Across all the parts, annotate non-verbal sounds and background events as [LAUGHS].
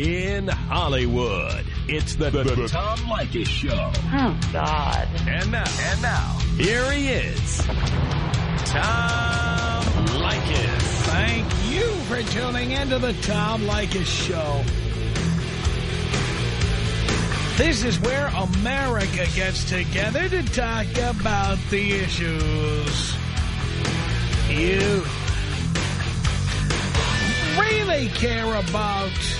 in Hollywood. It's the, the, the Tom Leykis Show. Oh, God. And now, and now, here he is, Tom Leykis. Thank you for tuning into the Tom Leykis Show. This is where America gets together to talk about the issues you really care about.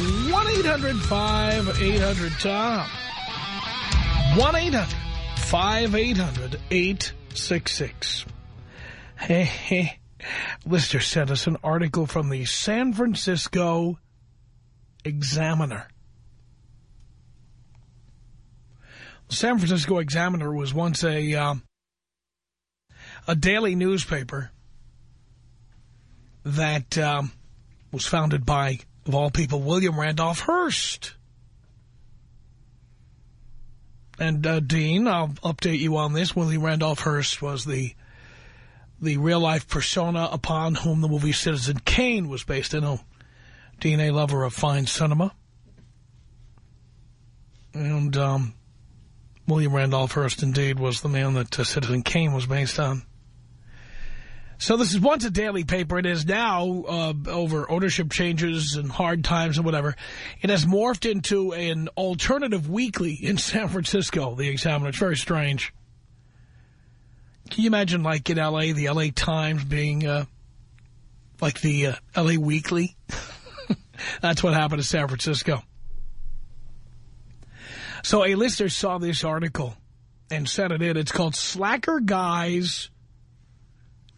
1-800-5800-TOM. 1-800-5800-866. Hey, hey. Lister sent us an article from the San Francisco Examiner. The San Francisco Examiner was once a um, a daily newspaper that um, was founded by, of all people, William Randolph Hearst. And, uh, Dean, I'll update you on this. William Randolph Hearst was the the real-life persona upon whom the movie Citizen Kane was based. I know Dean, a lover of fine cinema. And um, William Randolph Hearst, indeed, was the man that uh, Citizen Kane was based on. So this is once a daily paper. It is now, uh, over ownership changes and hard times and whatever, it has morphed into an alternative weekly in [LAUGHS] San Francisco, the Examiner. It's very strange. Can you imagine, like, in L.A., the L.A. Times being, uh, like the uh, L.A. Weekly? [LAUGHS] That's what happened to San Francisco. So a listener saw this article and sent it in. It's called Slacker Guys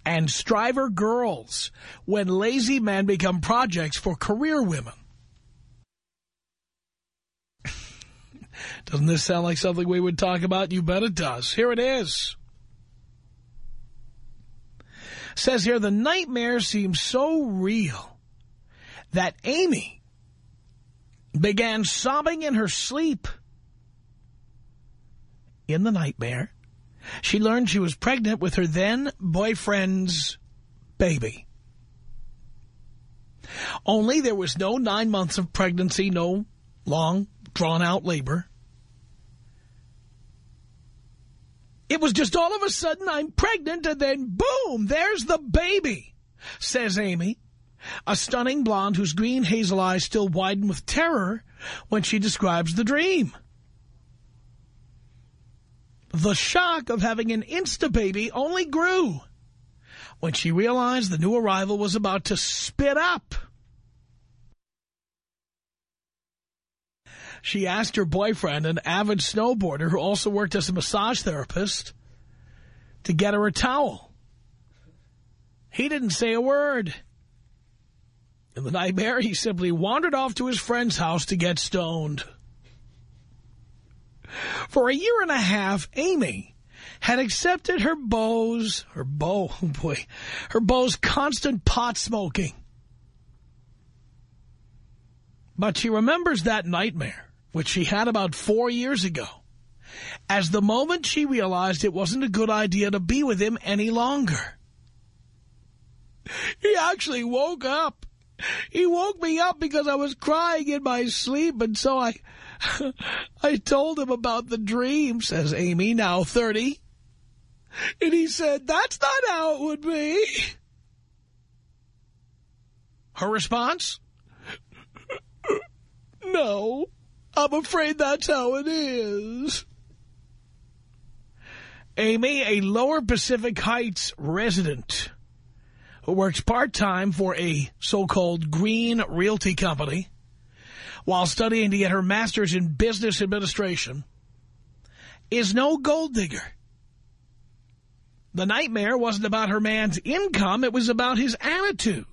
and Striver Girls When Lazy Men Become Projects for Career Women. [LAUGHS] Doesn't this sound like something we would talk about? You bet it does. Here it is. Says here, the nightmare seems so real that Amy began sobbing in her sleep. In the nightmare, she learned she was pregnant with her then-boyfriend's baby. Only there was no nine months of pregnancy, no long, drawn-out labor. It was just all of a sudden I'm pregnant and then boom, there's the baby, says Amy, a stunning blonde whose green hazel eyes still widen with terror when she describes the dream. The shock of having an Insta-baby only grew when she realized the new arrival was about to spit up. She asked her boyfriend, an avid snowboarder who also worked as a massage therapist, to get her a towel. He didn't say a word. In the nightmare, he simply wandered off to his friend's house to get stoned. For a year and a half, Amy had accepted her beau's, her beau, [LAUGHS] oh boy, her beau's constant pot smoking. But she remembers that nightmare, which she had about four years ago, as the moment she realized it wasn't a good idea to be with him any longer. He actually woke up. He woke me up because I was crying in my sleep, and so I [LAUGHS] I told him about the dream, says Amy, now 30. And he said, that's not how it would be. Her response? [LAUGHS] no, I'm afraid that's how it is. Amy, a Lower Pacific Heights resident who works part-time for a so-called green realty company, while studying to get her master's in business administration is no gold digger. The nightmare wasn't about her man's income, it was about his attitude.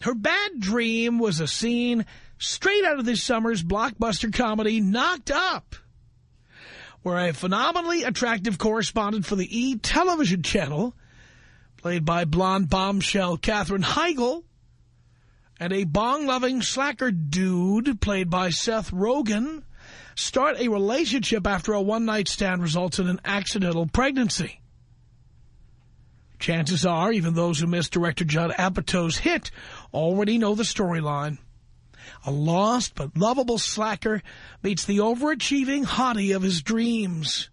Her bad dream was a scene straight out of this summer's blockbuster comedy Knocked Up, where a phenomenally attractive correspondent for the E! television channel, played by blonde bombshell Katherine Heigl, and a bong-loving slacker dude, played by Seth Rogen, start a relationship after a one-night stand results in an accidental pregnancy. Chances are, even those who missed director Judd Apatow's hit already know the storyline. A lost but lovable slacker meets the overachieving hottie of his dreams.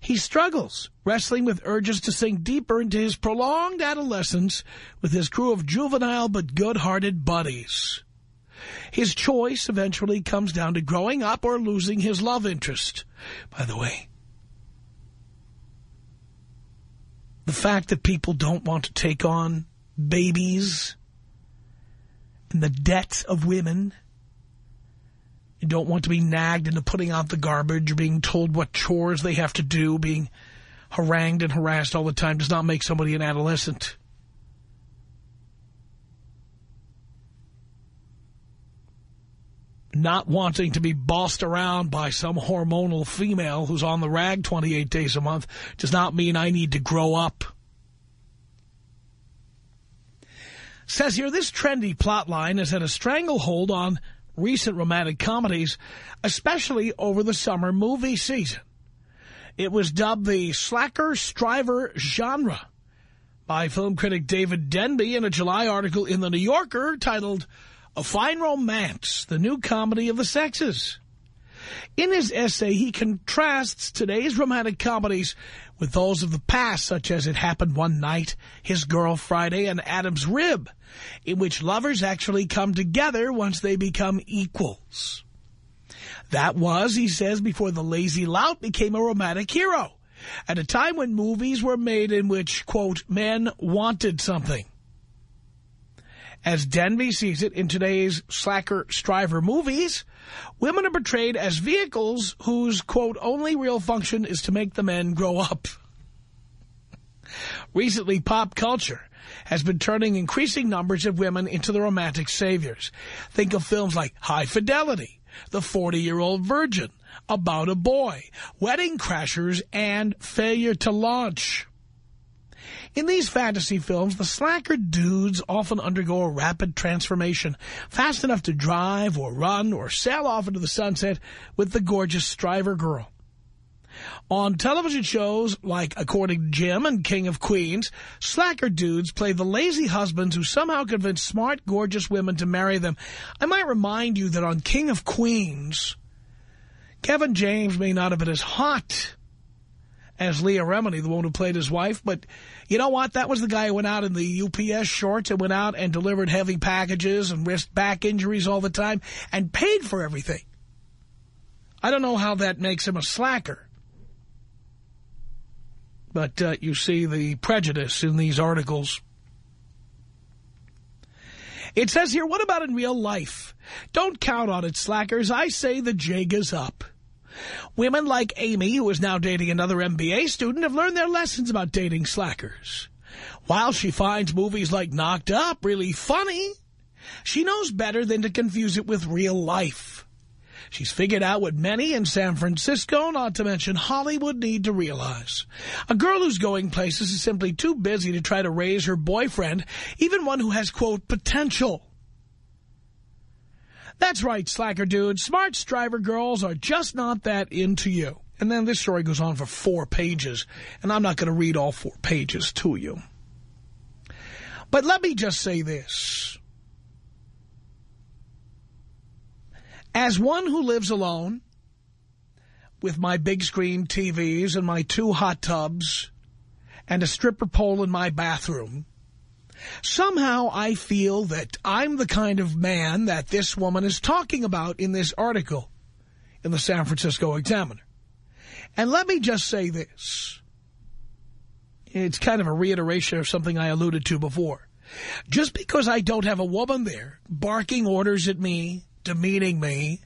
He struggles, wrestling with urges to sink deeper into his prolonged adolescence with his crew of juvenile but good-hearted buddies. His choice eventually comes down to growing up or losing his love interest. By the way, the fact that people don't want to take on babies and the debt of women and don't want to be nagged into putting out the garbage or being told what chores they have to do, being harangued and harassed all the time does not make somebody an adolescent. Not wanting to be bossed around by some hormonal female who's on the rag 28 days a month does not mean I need to grow up. Says here, this trendy plot line has had a stranglehold on recent romantic comedies, especially over the summer movie season. It was dubbed the slacker striver genre by film critic David Denby in a July article in The New Yorker titled A Fine Romance, the New Comedy of the Sexes. In his essay, he contrasts today's romantic comedies with those of the past, such as It Happened One Night, His Girl Friday, and Adam's Rib, in which lovers actually come together once they become equals. That was, he says, before the lazy lout became a romantic hero, at a time when movies were made in which, quote, men wanted something. As Denby sees it in today's slacker striver movies, women are portrayed as vehicles whose, quote, only real function is to make the men grow up. Recently, pop culture has been turning increasing numbers of women into the romantic saviors. Think of films like High Fidelity, The 40-Year-Old Virgin, About a Boy, Wedding Crashers, and Failure to Launch. In these fantasy films, the slacker dudes often undergo a rapid transformation, fast enough to drive or run or sail off into the sunset with the gorgeous striver girl. On television shows like According to Jim and King of Queens, slacker dudes play the lazy husbands who somehow convince smart, gorgeous women to marry them. I might remind you that on King of Queens, Kevin James may not have been as hot as Leah Remini, the one who played his wife. But you know what? That was the guy who went out in the UPS shorts and went out and delivered heavy packages and risked back injuries all the time and paid for everything. I don't know how that makes him a slacker. But uh, you see the prejudice in these articles. It says here, what about in real life? Don't count on it, slackers. I say the jig is up. Women like Amy, who is now dating another MBA student, have learned their lessons about dating slackers. While she finds movies like Knocked Up really funny, she knows better than to confuse it with real life. She's figured out what many in San Francisco, not to mention Hollywood, need to realize. A girl who's going places is simply too busy to try to raise her boyfriend, even one who has, quote, potential. That's right, slacker dude. Smart striver girls are just not that into you. And then this story goes on for four pages, and I'm not going to read all four pages to you. But let me just say this. As one who lives alone, with my big screen TVs and my two hot tubs and a stripper pole in my bathroom, Somehow I feel that I'm the kind of man that this woman is talking about in this article in the San Francisco Examiner. And let me just say this. It's kind of a reiteration of something I alluded to before. Just because I don't have a woman there barking orders at me, demeaning me,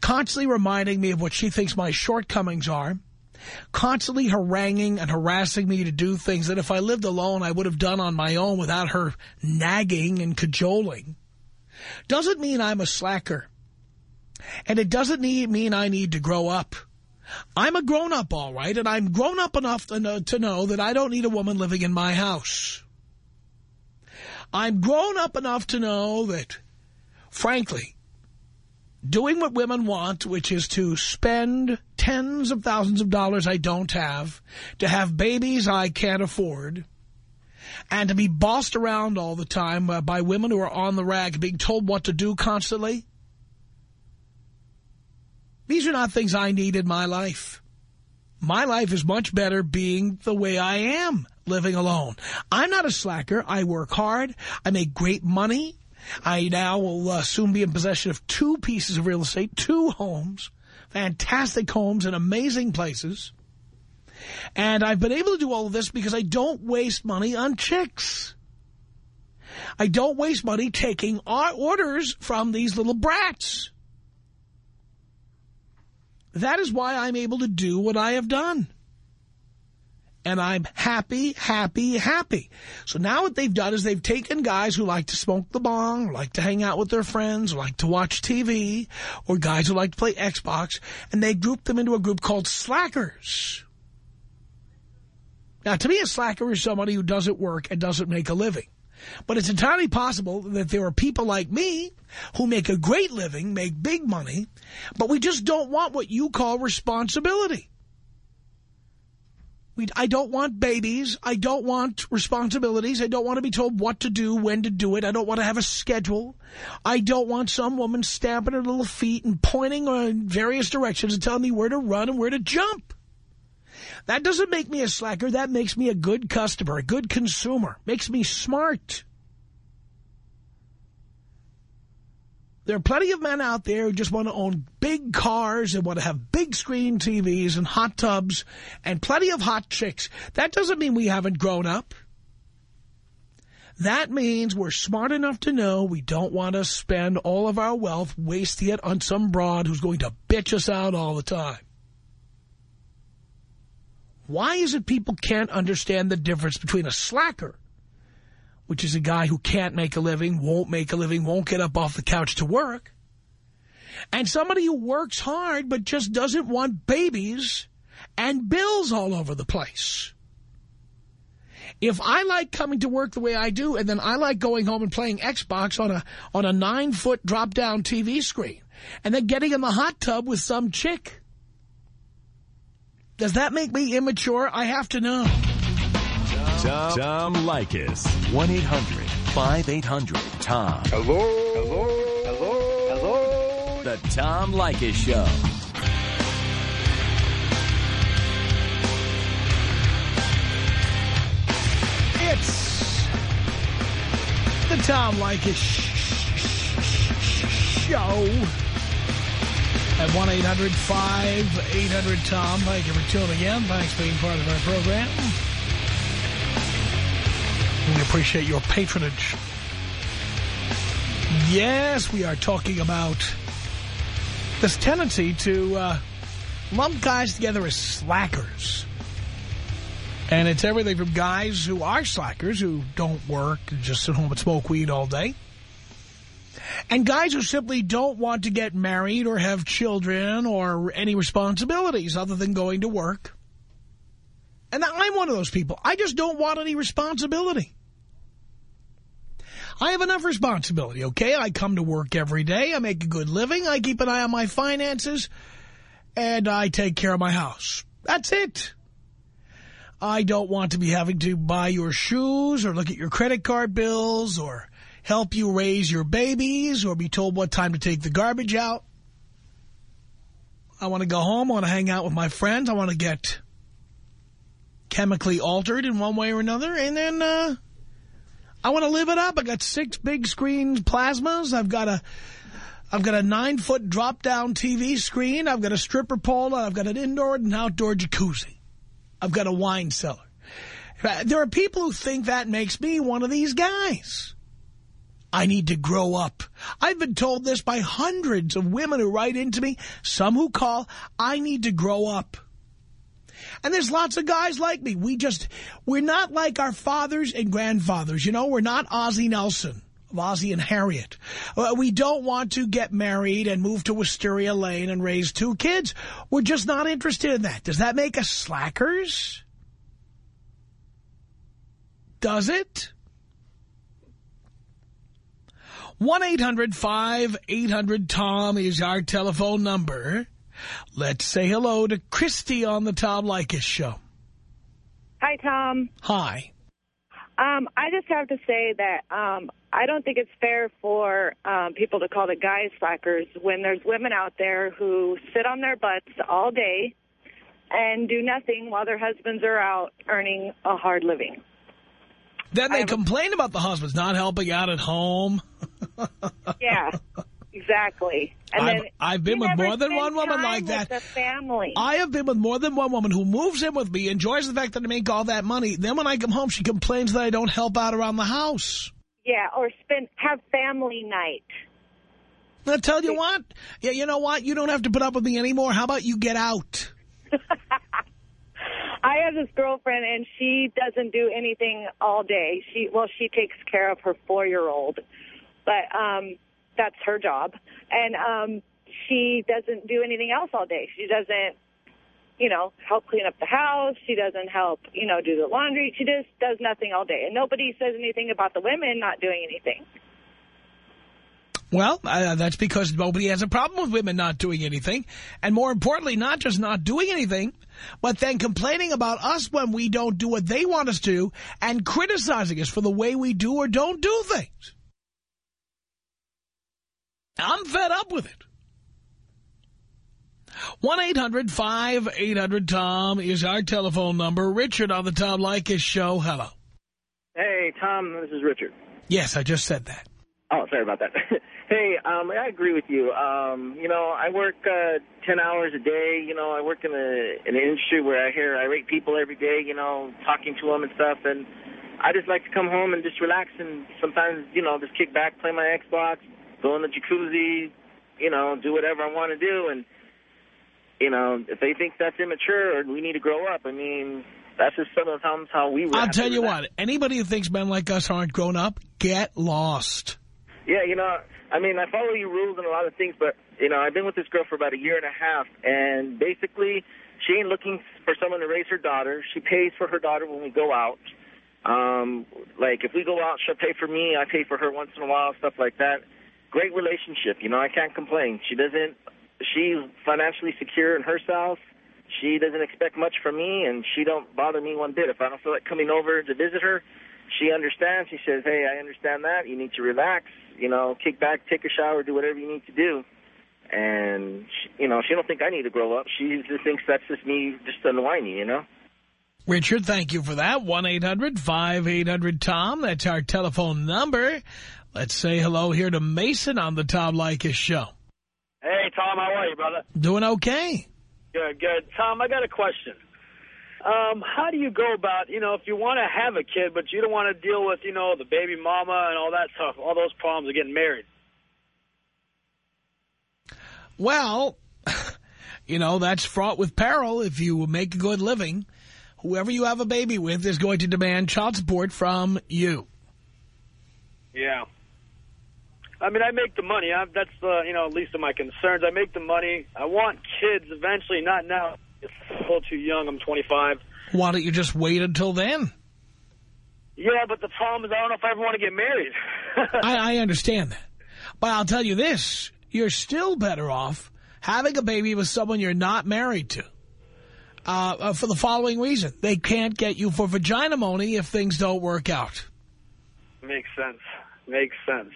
constantly reminding me of what she thinks my shortcomings are, constantly haranguing and harassing me to do things that if I lived alone I would have done on my own without her nagging and cajoling, doesn't mean I'm a slacker. And it doesn't need, mean I need to grow up. I'm a grown-up, all right, and I'm grown up enough to know, to know that I don't need a woman living in my house. I'm grown up enough to know that, frankly, doing what women want, which is to spend tens of thousands of dollars I don't have, to have babies I can't afford, and to be bossed around all the time by women who are on the rag, being told what to do constantly, these are not things I need in my life. My life is much better being the way I am, living alone. I'm not a slacker. I work hard. I make great money. I now will uh, soon be in possession of two pieces of real estate, two homes, fantastic homes in amazing places. And I've been able to do all of this because I don't waste money on chicks. I don't waste money taking orders from these little brats. That is why I'm able to do what I have done. And I'm happy, happy, happy. So now what they've done is they've taken guys who like to smoke the bong, like to hang out with their friends, like to watch TV, or guys who like to play Xbox, and they group them into a group called slackers. Now, to me, a slacker is somebody who doesn't work and doesn't make a living. But it's entirely possible that there are people like me who make a great living, make big money, but we just don't want what you call responsibility. We, I don't want babies. I don't want responsibilities. I don't want to be told what to do, when to do it. I don't want to have a schedule. I don't want some woman stamping her little feet and pointing in various directions and telling me where to run and where to jump. That doesn't make me a slacker. That makes me a good customer, a good consumer. Makes me smart. There are plenty of men out there who just want to own big cars and want to have big screen TVs and hot tubs and plenty of hot chicks. That doesn't mean we haven't grown up. That means we're smart enough to know we don't want to spend all of our wealth wasting it on some broad who's going to bitch us out all the time. Why is it people can't understand the difference between a slacker, which is a guy who can't make a living, won't make a living, won't get up off the couch to work, and somebody who works hard but just doesn't want babies and bills all over the place? If I like coming to work the way I do, and then I like going home and playing Xbox on a on a nine-foot drop-down TV screen, and then getting in the hot tub with some chick does that make me immature? I have to know. Tom, Tom Leykis. 1-800-5800-TOM. Hello? Hello? Hello? Hello? The Tom Leykis Show. It's the Tom Leykis Show at 1-800-5800-TOM. Thank you for tuning in. Thanks for being part of our program. We appreciate your patronage. Yes, we are talking about this tendency to uh, lump guys together as slackers. And it's everything from guys who are slackers, who don't work, and just sit home and smoke weed all day, and guys who simply don't want to get married or have children or any responsibilities other than going to work. And I'm one of those people. I just don't want any responsibility. I have enough responsibility, okay? I come to work every day. I make a good living. I keep an eye on my finances. And I take care of my house. That's it. I don't want to be having to buy your shoes or look at your credit card bills or help you raise your babies or be told what time to take the garbage out. I want to go home. I want to hang out with my friends. I want to get chemically altered in one way or another. And then uh, I want to live it up. I got six big screen plasmas. I've got a... I've got a nine-foot drop-down TV screen. I've got a stripper pole. I've got an indoor and outdoor jacuzzi. I've got a wine cellar. There are people who think that makes me one of these guys. I need to grow up. I've been told this by hundreds of women who write into me, some who call, I need to grow up. And there's lots of guys like me. We just, we're not like our fathers and grandfathers. You know, we're not Ozzie Nelson of Ozzie and Harriet. Uh, we don't want to get married and move to Wisteria Lane and raise two kids. We're just not interested in that. Does that make us slackers? Does it? 1-800-5800-TOM is our telephone number. Let's say hello to Christy on the Tom Leykis show. Hi, Tom. Hi. Um, I just have to say that um, I don't think it's fair for um, people to call the guys slackers when there's women out there who sit on their butts all day and do nothing while their husbands are out earning a hard living. Then they complain about the husbands not helping out at home. [LAUGHS] yeah, exactly. And I've, then I've been with more than one woman like that. The family. I have been with more than one woman who moves in with me, enjoys the fact that I make all that money. Then when I come home, she complains that I don't help out around the house. yeah, or spend have family night. I tell you what, yeah, you know what? You don't have to put up with me anymore. How about you get out? [LAUGHS] I have this girlfriend, and she doesn't do anything all day. She well, she takes care of her four-year-old, but um, that's her job, and um, she doesn't do anything else all day. She doesn't, you know, help clean up the house. She doesn't help, you know, do the laundry. She just does nothing all day, and nobody says anything about the women not doing anything. Well, uh, that's because nobody has a problem with women not doing anything. And more importantly, not just not doing anything, but then complaining about us when we don't do what they want us to and criticizing us for the way we do or don't do things. I'm fed up with it. 1-800-5800-TOM is our telephone number. Richard on the Tom Leykis show. Hello. Hey, Tom, this is Richard. Yes, I just said that. Oh, sorry about that. [LAUGHS] hey, um, I agree with you. Um, you know, I work uh, 10 hours a day. You know, I work in, a, in an industry where I hear irate people every day, you know, talking to them and stuff. And I just like to come home and just relax and sometimes, you know, just kick back, play my Xbox, go in the jacuzzi, you know, do whatever I want to do. And, you know, if they think that's immature or we need to grow up, I mean, that's just sometimes how we I'll tell you relax. what, anybody who thinks men like us aren't grown up, get lost. Yeah, you know, I mean, I follow your rules and a lot of things, but, you know, I've been with this girl for about a year and a half, and basically she ain't looking for someone to raise her daughter. She pays for her daughter when we go out. Um, like, if we go out, she'll pay for me. I pay for her once in a while, stuff like that. Great relationship, you know, I can't complain. She doesn't, she's financially secure in herself. She doesn't expect much from me, and she don't bother me one bit. If I don't feel like coming over to visit her, she understands. She says, hey, I understand that. You need to relax, you know, kick back, take a shower, do whatever you need to do. And, she, you know, she don't think I need to grow up. She just thinks that's just me just unwinding, you know? Richard, thank you for that. 1-800-5800-TOM. That's our telephone number. Let's say hello here to Mason on the Tom Leykis show. Hey, Tom, how are you, brother? Doing okay. Good, good. Tom, I got a question. Um, how do you go about, you know, if you want to have a kid, but you don't want to deal with, you know, the baby mama and all that stuff, all those problems of getting married? Well, [LAUGHS] you know, that's fraught with peril. If you make a good living, whoever you have a baby with is going to demand child support from you. Yeah. I mean, I make the money. I, that's, uh, you know, least of my concerns. I make the money. I want kids eventually, not now. It's a little too young. I'm 25. Why don't you just wait until then? Yeah, but the problem is I don't know if I ever want to get married. [LAUGHS] I, I understand that. But I'll tell you this. You're still better off having a baby with someone you're not married to. Uh, uh, for the following reason. They can't get you for vagina money if things don't work out. Makes sense. Makes sense.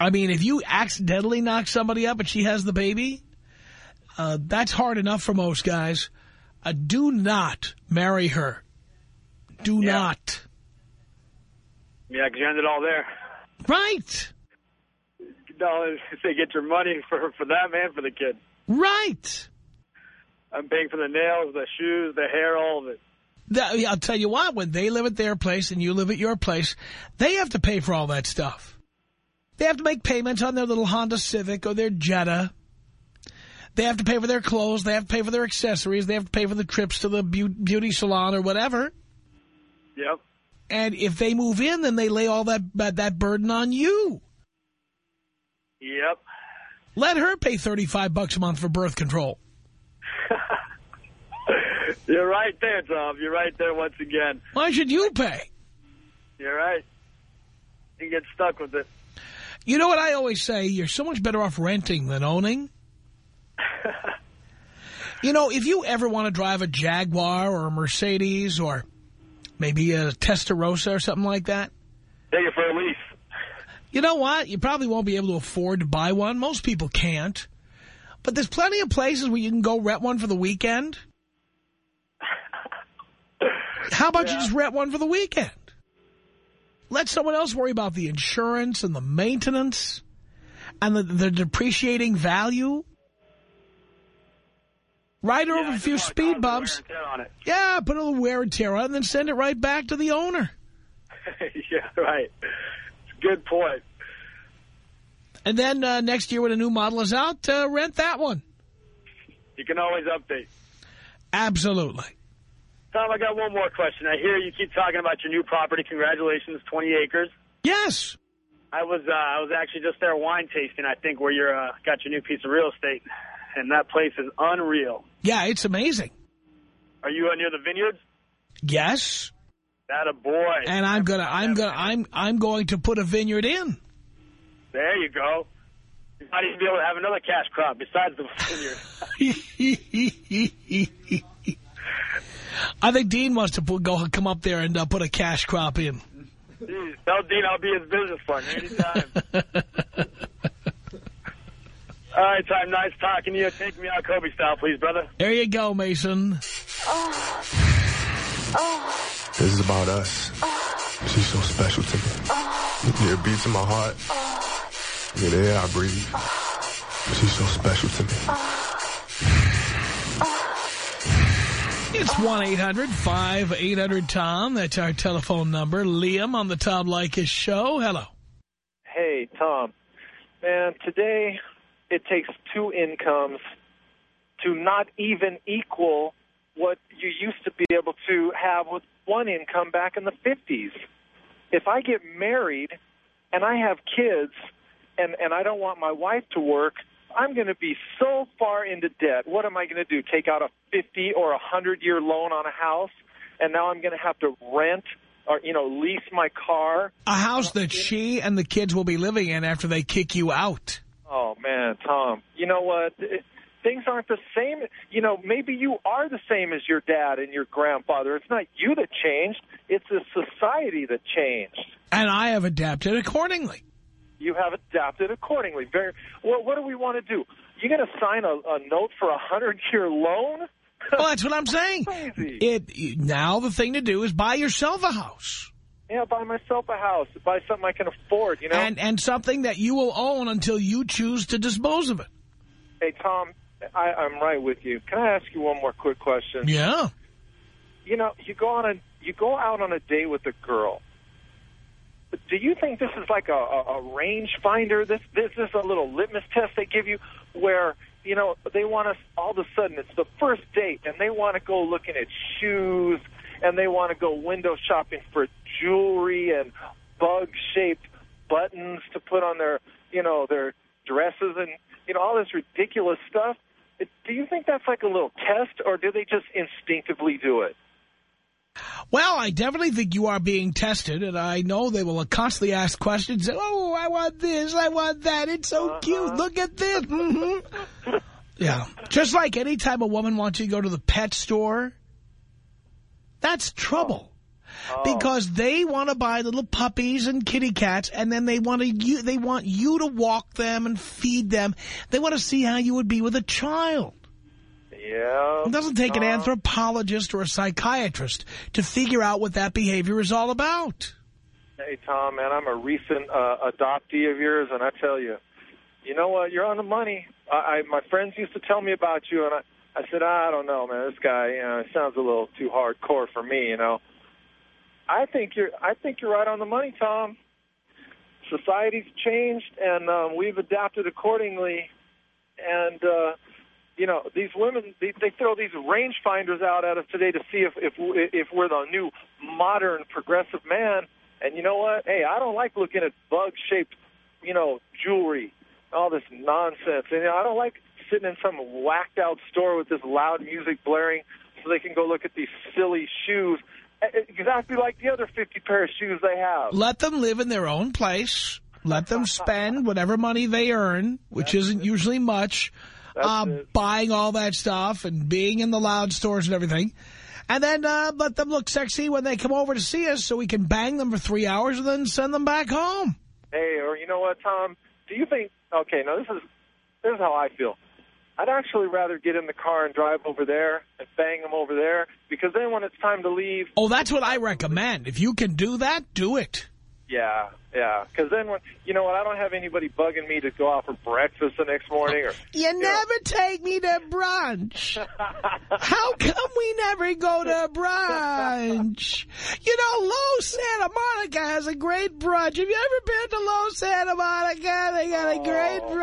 I mean, if you accidentally knock somebody up and she has the baby, uh, that's hard enough for most guys. Uh, do not marry her. Do not. Yeah. because you end it all there. Right. No, they get your money for for that man for the kid. Right. I'm paying for the nails, the shoes, the hair, all of it. That- I'll tell you what, when they live at their place and you live at your place, they have to pay for all that stuff. They have to make payments on their little Honda Civic or their Jetta. They have to pay for their clothes. They have to pay for their accessories. They have to pay for the trips to the beauty salon or whatever. Yep. And if they move in, then they lay all that that burden on you. Yep. Let her pay 35 bucks a month for birth control. [LAUGHS] You're right there, Tom. You're right there once again. Why should you pay? You're right. You get stuck with it. You know what I always say? You're so much better off renting than owning. [LAUGHS] you know, if you ever want to drive a Jaguar or a Mercedes or maybe a Testarossa or something like that. Take it for a lease. You know what? You probably won't be able to afford to buy one. Most people can't. But there's plenty of places where you can go rent one for the weekend. How about yeah. you just rent one for the weekend? Let someone else worry about the insurance and the maintenance and the, the depreciating value. Ride yeah, over a few speed bumps. Yeah, put a little wear and tear on it and then send it right back to the owner. [LAUGHS] yeah, right. Good point. And then uh, next year when a new model is out, uh, rent that one. You can always update. Absolutely. Tom, I got one more question. I hear you keep talking about your new property. Congratulations, 20 acres. Yes. I was uh, I was actually just there wine tasting, I think, where you're uh, got your new piece of real estate. And that place is unreal. Yeah, it's amazing. Are you uh, near the vineyards? Yes. That a boy. And I'm gonna I'm gonna I'm I'm going to put a vineyard in. There you go. You might even be able to have another cash crop besides the [LAUGHS] vineyard. [LAUGHS] I think Dean wants to put, go come up there and uh, put a cash crop in. Jeez, tell Dean I'll be his business partner anytime. [LAUGHS] All right, Tom. Nice talking to you. Take me out Kobe style, please, brother. There you go, Mason. Oh. Oh. This is about us. Oh. She's so special to me. Oh. Yeah, it beats in my heart. Oh. Yeah, the air I breathe. Oh. She's so special to me. It's 1-800-5800-TOM. That's our telephone number. Liam on the Tom Leykis show. Hello. Hey, Tom. Man, today it takes two incomes to not even equal what you used to be able to have with one income back in the 50s. If I get married and I have kids and, and I don't want my wife to work – I'm going to be so far into debt. What am I going to do? Take out a 50 or a 100 year loan on a house, and now I'm going to have to rent or, you know, lease my car. A house that she and the kids will be living in after they kick you out. Oh, man, Tom. You know what? It, things aren't the same. You know, maybe you are the same as your dad and your grandfather. It's not you that changed. It's the society that changed. And I have adapted accordingly you have adapted accordingly. Very well. What do we want to do? You're going to sign a, a note for a hundred-year loan? [LAUGHS] well, that's what I'm saying. Crazy. It now the thing to do is buy yourself a house. Yeah, buy myself a house. Buy something I can afford. You know, and and something that you will own until you choose to dispose of it. Hey, Tom, I, I'm right with you. Can I ask you one more quick question? Yeah. You know, you go on a you go out on a date with a girl do you think this is like a, a, a range finder? This this is a little litmus test they give you where you know they want us all of a sudden it's the first date and they want to go looking at shoes and they want to go window shopping for jewelry and bug shaped buttons to put on their you know their dresses and you know all this ridiculous stuff. Do you think that's like a little test or do they just instinctively do it? Well, I definitely think you are being tested, and I know they will constantly ask questions. Oh, I want this, I want that. It's so uh -huh. cute. Look at this. Mm -hmm. yeah. Just like any time a woman wants you to go to the pet store, that's trouble. Oh. Because they want to buy little puppies and kitty cats, and then they want to you they want you to walk them and feed them. They want to see how you would be with a child. Yeah. It doesn't take an anthropologist or a psychiatrist to figure out what that behavior is all about. Hey, Tom, man, I'm a recent uh, adoptee of yours, and I tell you, you know what? You're on the money. I, I My friends used to tell me about you, and I, I said, I don't know, man. This guy, you know, sounds a little too hardcore for me, you know. I think you're, I think you're right on the money, Tom. Society's changed, and um, we've adapted accordingly. And uh, you know, these women they, they throw these rangefinders out at us today to see if if if we're the new modern progressive man. And you know what? Hey, I don't like looking at bug-shaped, you know, jewelry, all this nonsense. And you know, I don't like sitting in some whacked out store with this loud music blaring so they can go look at these silly shoes exactly like the other 50 pair of shoes they have. Let them live in their own place. Let them [LAUGHS] spend whatever money they earn, which isn't usually much, uh, buying all that stuff and being in the loud stores and everything. And then uh, let them look sexy when they come over to see us so we can bang them for three hours and then send them back home. Hey, or you know what, Tom? Do you think, okay, now this is, this is how I feel. I'd actually rather get in the car and drive over there and bang them over there because then when it's time to leave... Oh, that's what I recommend. If you can do that, do it. Yeah, yeah. Because then when, you know what, I don't have anybody bugging me to go out for breakfast the next morning. or You, you never know. take me to brunch. How come we never go to brunch? you know, Loews Santa Monica has a great brunch. Have you ever been to Loews Santa Monica? They got a great oh.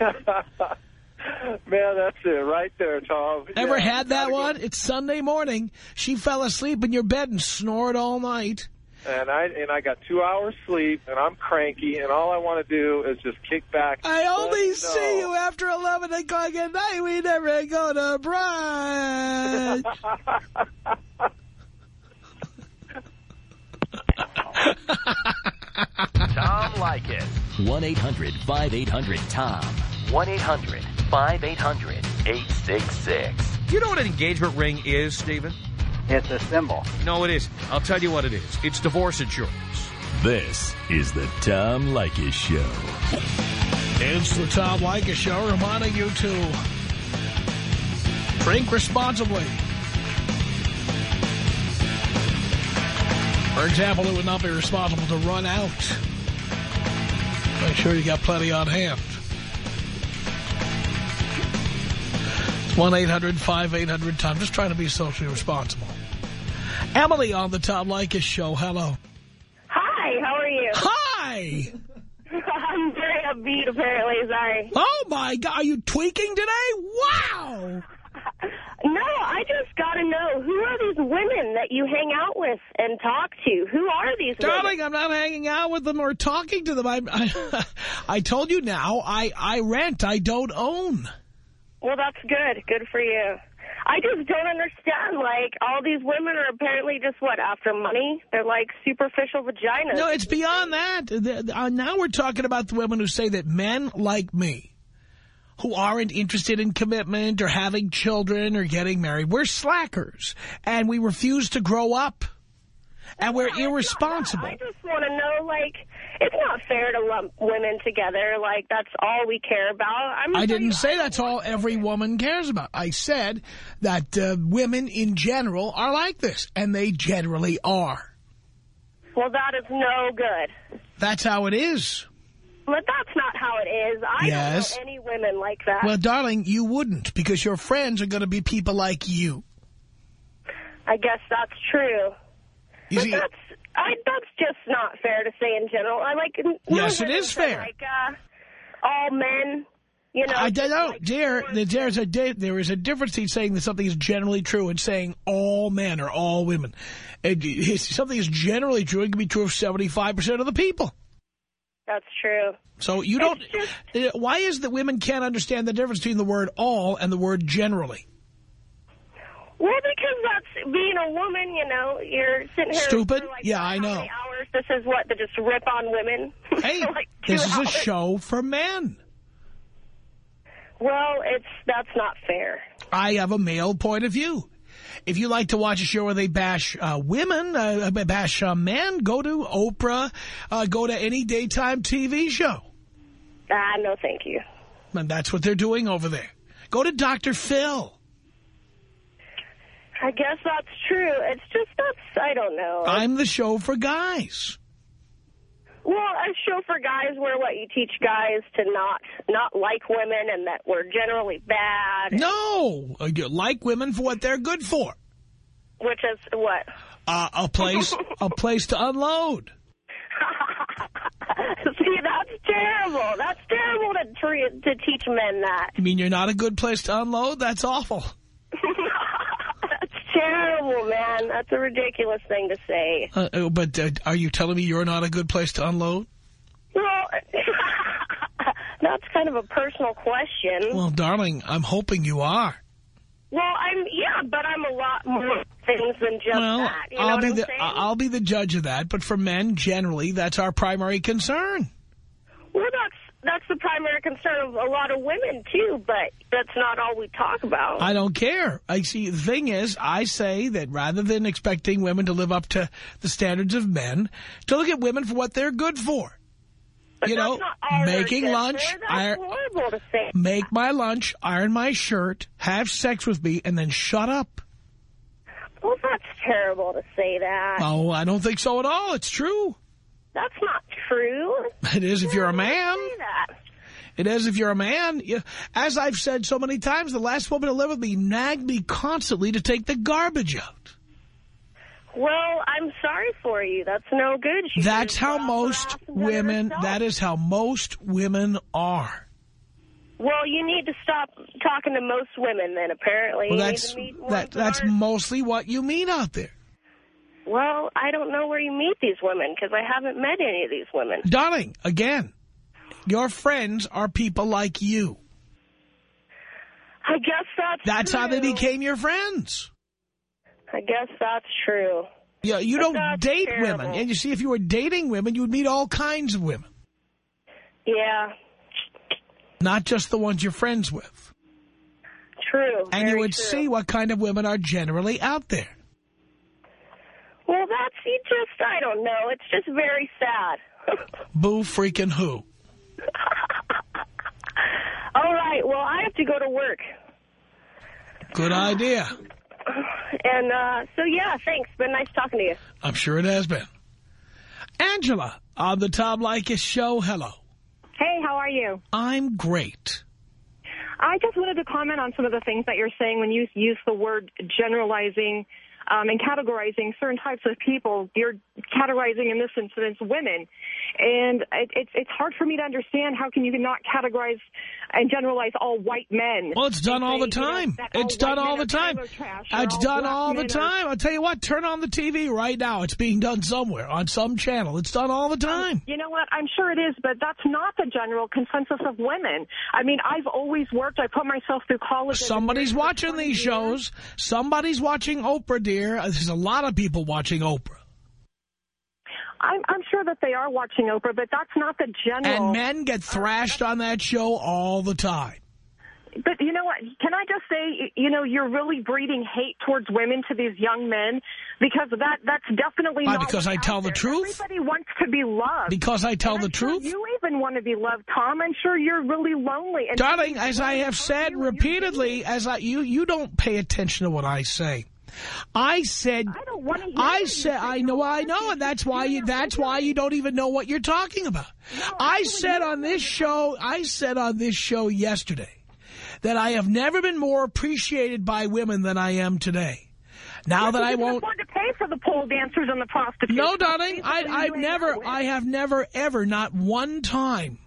brunch. [LAUGHS] [LAUGHS] Man, that's it right there, Tom. Ever yeah, had that one? Go. It's Sunday morning. She fell asleep in your bed and snored all night. And I and I got two hours sleep, and I'm cranky, and all I want to do is just kick back. I only see you after 11 o'clock at night. We never go to brunch. [LAUGHS] Tom Leykis. 1-800-5800-TOM. 1-800-5800-866. You know what an engagement ring is, Stephen? It's a symbol. No, it isn't. I'll tell you what it is. It's divorce insurance. This is the Tom Leykis Show. It's the Tom Leykis Show reminding you to drink responsibly. For example, it would not be responsible to run out. Make sure you got plenty on hand. 1-800-5800-TOM. Just trying to be socially responsible. Emily on the Tom Leykis show. Hello. Hi, how are you? Hi! [LAUGHS] I'm very upbeat, apparently. Sorry. Oh, my God. Are you tweaking today? Wow! [LAUGHS] No, I just got to know, who are these women that you hang out with and talk to? Who are these Darling, women? I'm not hanging out with them or talking to them. I, [LAUGHS] I, I told you now, I, I rent, I don't own. Well, that's good. Good for you. I just don't understand, like, all these women are apparently just, what, after money? They're like superficial vaginas. No, it's beyond that. Uh, now we're talking about the women who say that men like me who aren't interested in commitment or having children or getting married. We're slackers, and we refuse to grow up, and we're irresponsible. I just want to know, like, it's not fair to lump women together. Like, that's all we care about. I'm I didn't say that's all every woman cares about. I said that uh, women in general are like this, and they generally are. Well, that is no good. That's how it is. But that's not how it is. I yes. don't know any women like that. Well, darling, you wouldn't because your friends are going to be people like you. I guess that's true. You but see, that's I, that's just not fair to say in general. I like yes, it is fair. Like uh, all men, you know. I don't know, like, dear. There's a there is a difference between saying that something is generally true and saying all men or all women. It, something is generally true. It can be true of 75 percent of the people. That's true. So you don't, just, uh, why is that women can't understand the difference between the word all and the word generally? Well, because that's being a woman, you know, you're sitting here. Stupid? Like yeah, I know. hours. This is what, to just rip on women? [LAUGHS] Hey, like this is hours. a show for men. Well, it's that's not fair. I have a male point of view. If you like to watch a show where they bash uh, women, uh, bash uh, men, go to Oprah, uh, go to any daytime TV show. Ah, no, thank you. And that's what they're doing over there. Go to Dr. Phil. I guess that's true. It's just that's, I don't know. I'm the show for guys. Well, a show for guys where what you teach guys to not not like women and that we're generally bad. No, you like women for what they're good for. Which is what? Uh, a place [LAUGHS] a place to unload. See, [LAUGHS] See, that's terrible. That's terrible to, to teach men that. You mean you're not a good place to unload? That's awful. That's terrible, man. That's a ridiculous thing to say. Uh, uh, but uh, are you telling me you're not a good place to unload? Well, [LAUGHS] that's kind of a personal question. Well, darling, I'm hoping you are. Well, I'm yeah, but I'm a lot more things than just well, that. You know I'll what be I'm the saying? I'll be the judge of that. But for men, generally, that's our primary concern. well, that's that's the primary concern of a lot of women too, but that's not all we talk about. I don't care. I see. The thing is, I say that rather than expecting women to live up to the standards of men, to look at women for what they're good for. but you know, not all they're making lunch. Iron- horrible to say. make my lunch, iron my shirt, have sex with me, and then shut up. Well, that's terrible to say that. Oh, I don't think so at all. It's true. That's not true. [LAUGHS] It is if you're a man. It is if you're a man. As I've said so many times, the last woman to live with me nagged me constantly to take the garbage out. Well, I'm sorry for you. That's no good. You That's how got off her most ass and done it women, that is how most women are. Well, you need to stop talking to most women then, apparently. Well, that's, to meet ones that, that that's mostly what you mean out there. Well, I don't know where you meet these women because I haven't met any of these women. Darling, again, your friends are people like you. I guess that's That's true. how they became your friends. I guess that's true. Yeah, you But don't date terrible. women. And you see, if you were dating women, you would meet all kinds of women, Yeah, not just the ones you're friends with. true. And you would true. see what kind of women are generally out there. Well, that's you just. I don't know. It's just very sad. [LAUGHS] Boo freaking who? [LAUGHS] All right. Well, I have to go to work. Good idea. [SIGHS] And uh, so, yeah, thanks. Been nice talking to you. I'm sure it has been. Angela, on the Tom Leykis show, hello. Hey, how are you? I'm great. I just wanted to comment on some of the things that you're saying when you use the word generalizing um, and categorizing certain types of people. You're categorizing in this instance women, and it, it's it's hard for me to understand how can you not categorize and generalize all white men. Well, it's done all the say, you know, time. It's all done all the time. trash, It's done all the are- time. I'll tell you what, turn on the TV right now. It's being done somewhere on some channel. It's done all the time. You know what? I'm sure it is, but that's not the general consensus of women. I mean, I've always worked. I put myself through college. Somebody's watching these years. shows. Somebody's watching Oprah, dear. There's a lot of people watching Oprah. I'm, I'm sure that they are watching Oprah, but that's not the general. And men get thrashed on that show all the time. But you know what? Can I just say, you know, you're really breeding hate towards women to these young men because that that's definitely Why, not because I tell the there. truth? Everybody wants to be loved. Because I tell And the I'm sure truth? You even want to be loved, Tom. I'm sure you're really lonely. And Darling, as I have said repeatedly, as I you you don't pay attention to what I say. I said I don't want to hear I said I know I know and that's why you that's why you don't even know what you're talking about. I said on this show I said on this show yesterday that I have never been more appreciated by women than I am today. Now that I won't afford to pay for the pole dancers and the prostitutes. No, darling, I, I've never. I have never, ever, not one time,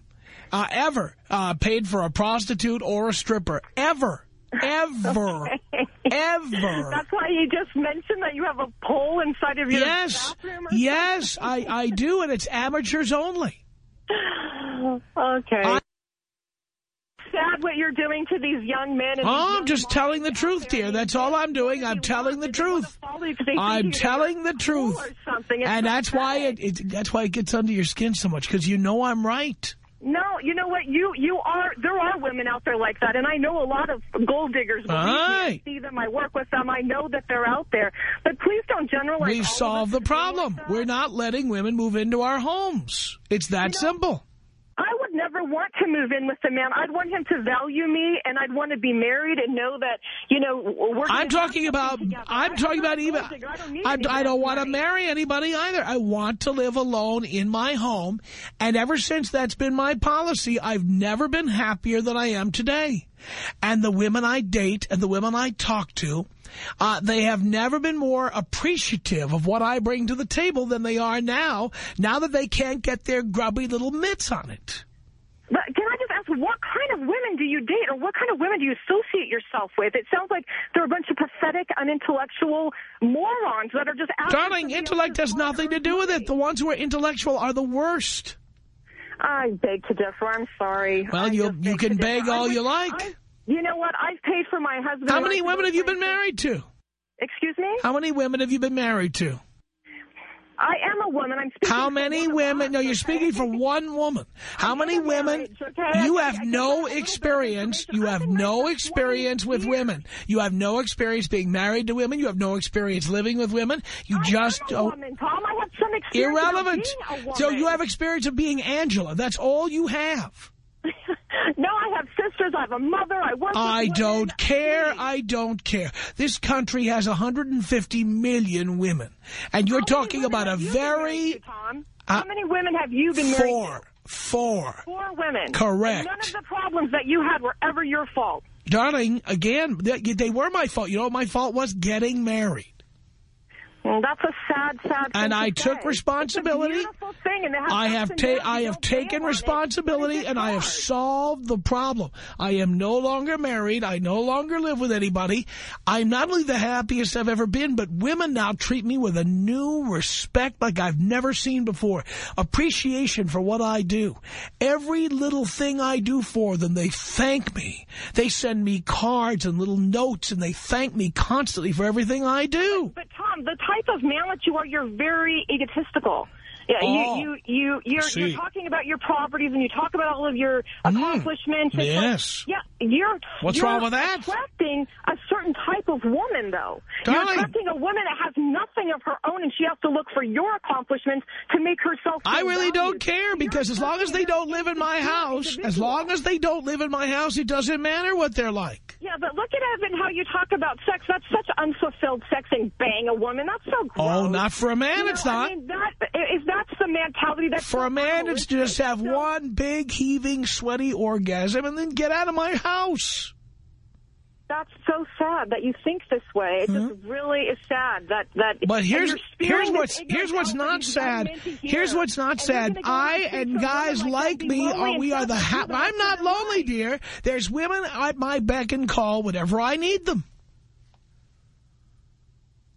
uh, ever, uh, paid for a prostitute or a stripper. Ever. [LAUGHS] Ever. Ever. [LAUGHS] That's why you just mentioned that you have a pole inside of your Yes. bathroom. Yes, I, I do, and it's amateurs only. [GASPS] Okay. I- Sad what you're doing to these young men. And Oh, I'm just telling the truth, dear. That's all I'm doing. I'm telling the truth. I'm telling the truth. And that's why it, it that's why it gets under your skin so much, because you know I'm right. No, you know what? You you are. There are women out there like that, and I know a lot of gold diggers. I see them. I work with them. I know that they're out there. But please don't generalize. Solved us the problem. We're not letting women move into our homes. It's that simple. I would never want to move in with a man. I'd want him to value me, and I'd want to be married and know that you know we're. I'm talking about, together. I'm talking about even. I don't I, I don't want to marry anybody either. I want to live alone in my home. And ever since that's been my policy, I've never been happier than I am today. And the women I date and the women I talk to Uh, they have never been more appreciative of what I bring to the table than they are now, now that they can't get their grubby little mitts on it. But can I just ask, what kind of women do you date, or what kind of women do you associate yourself with? It sounds like they're a bunch of pathetic, unintellectual morons that are just out Darling, intellect has nothing to do with it. The ones who are intellectual are the worst. I beg to differ. I'm sorry. Well, you you can beg all you like. I- you know what? I've paid for my husband. How many women have you been married to? Excuse me? How many women have you been married to? I am a woman. I'm speaking How many women? No, you're okay? speaking for one woman. How many women? okay? You have no just want a little bit of experience. You have no experience with women. You have no experience being married to women. You have no experience living with women. You I just am a don't. woman, Tom. I have some experience. Irrelevant. being a woman. So you have experience of being Angela. That's all you have. [LAUGHS] no, I have sisters. I have a mother. I work. I don't care. I don't care. This country has 150 million women. And you're How talking about a have you been married very... to, Tom? Uh, How many women have you been married Four. Four. Four women. Correct. And none of the problems that you had were ever your fault. Darling, again, they, they were my fault. You know what my fault was? Getting married. Well, that's a sad, sad thing And to I say. took responsibility. It's a beautiful thing, and it I have ta. I have taken responsibility it and I have solved the problem. I am no longer married. I no longer live with anybody. I'm not only the happiest I've ever been, but women now treat me with a new respect like I've never seen before. Appreciation for what I do. Every little thing I do for them, they thank me. They send me cards and little notes and they thank me constantly for everything I do. But Tom, the type of man that you are, you're very egotistical. Yeah, Oh. you, you, you, you're, you're talking about your properties and you talk about all of your hmm. accomplishments. It's like- yes. yeah, you're. What's you're wrong with that? Attracting a certain type of woman, though. Darling. You're attracting a woman that has nothing of her own, and she has to look for your accomplishments to make herself. I really don't valued. care You're because as long as they don't live in my house, as long as they don't live in my house, it doesn't matter what they're like. Yeah, but look at Evan, how you talk about sex. That's such unfulfilled sex and bang a woman. That's so oh, gross. Oh, not for a man, You know, it's not. I mean, that, if that's the mentality that's For a man, it's to just have one big, heaving, sweaty orgasm and then get out of my house. That's so sad that you think this way. It just hmm? really is sad that that. But here's here's what's here's what's not sad. mean to hear. Here's what's not And sad. I and guys like me are we are the I'm not lonely, dear. There's women at my beck and call whenever I need them.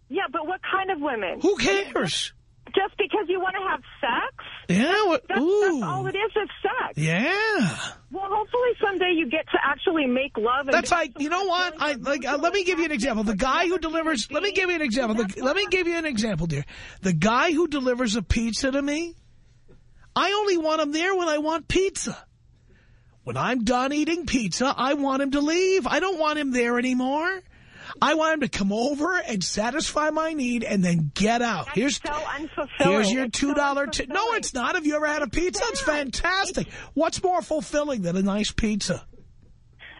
Yeah, but what kind of women? Who cares? Just because you want to have sex? Yeah. What, That's, ooh. that's all it is. Is sex. Yeah. Well, hopefully someday you get to actually make love. And That's like you know what I like. Uh, let me give you an example. The guy who delivers. Let me give you an example. The, let me give you an example, dear. The guy who delivers a pizza to me, I only want him there when I want pizza. When I'm done eating pizza, I want him to leave. I don't want him there anymore. I want him to come over and satisfy my need and then get out. That's Here's so unfulfilling. Here's your It's so two dollar tip. No, it's not. Have you ever had a pizza? It's fantastic. What's more fulfilling than a nice pizza?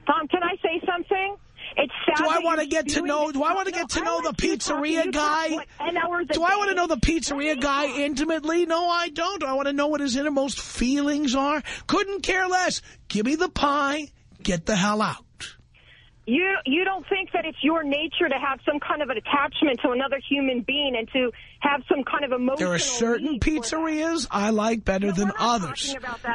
Tom, can I say something? It's Do I want to get to know? Do I want to get to know the want you to talk- pizzeria guy? what, 10 hours a Do I want to know the pizzeria guy intimately? No, I don't. I want to know what his innermost feelings are? Couldn't care less. Give me the pie. Get the hell out. You you don't think that it's your nature to have some kind of an attachment to another human being and to have some kind of emotional. There are certain need for that. pizzerias I like better No, than others.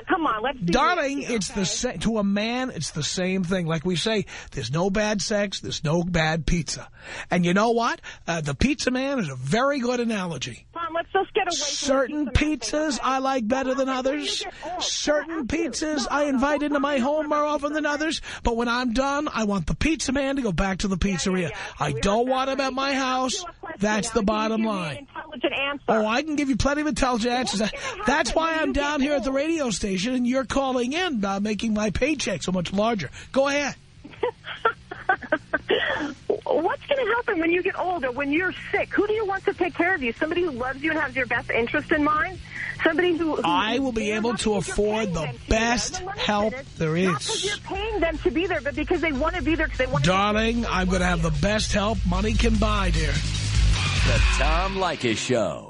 Come on, let's. Darling, realistic, it's the okay? same. To a man, it's the same thing. Like we say, there's no bad sex, there's no bad pizza. And you know what? Uh, the pizza man is a very good analogy. Tom, let's just get away. Certain the pizza pizzas thing, okay? I like better than others. Certain pizzas I invite into my home more often than others. But when I'm done, I want the pizza man to go back to the pizzeria. yeah. I We don't want him at my I house. you a question That's the bottom give me an line. Intelligent answer. Oh, I can give you plenty of intelligent answers. That's why I'm down here at the radio station and you're calling in, uh, making my paycheck so much larger. Go ahead. [LAUGHS] What's going to happen when you get older, when you're sick? Who do you want to take care of you? Somebody who loves you and has your best interest in mind? Somebody who... who I will be able to afford the them to be best there. Then let me help there Not because you're paying them to be there, but because they want to be there because they want to... Darling, I'm going to have the best help money can buy, dear. The Tom Leykis Show.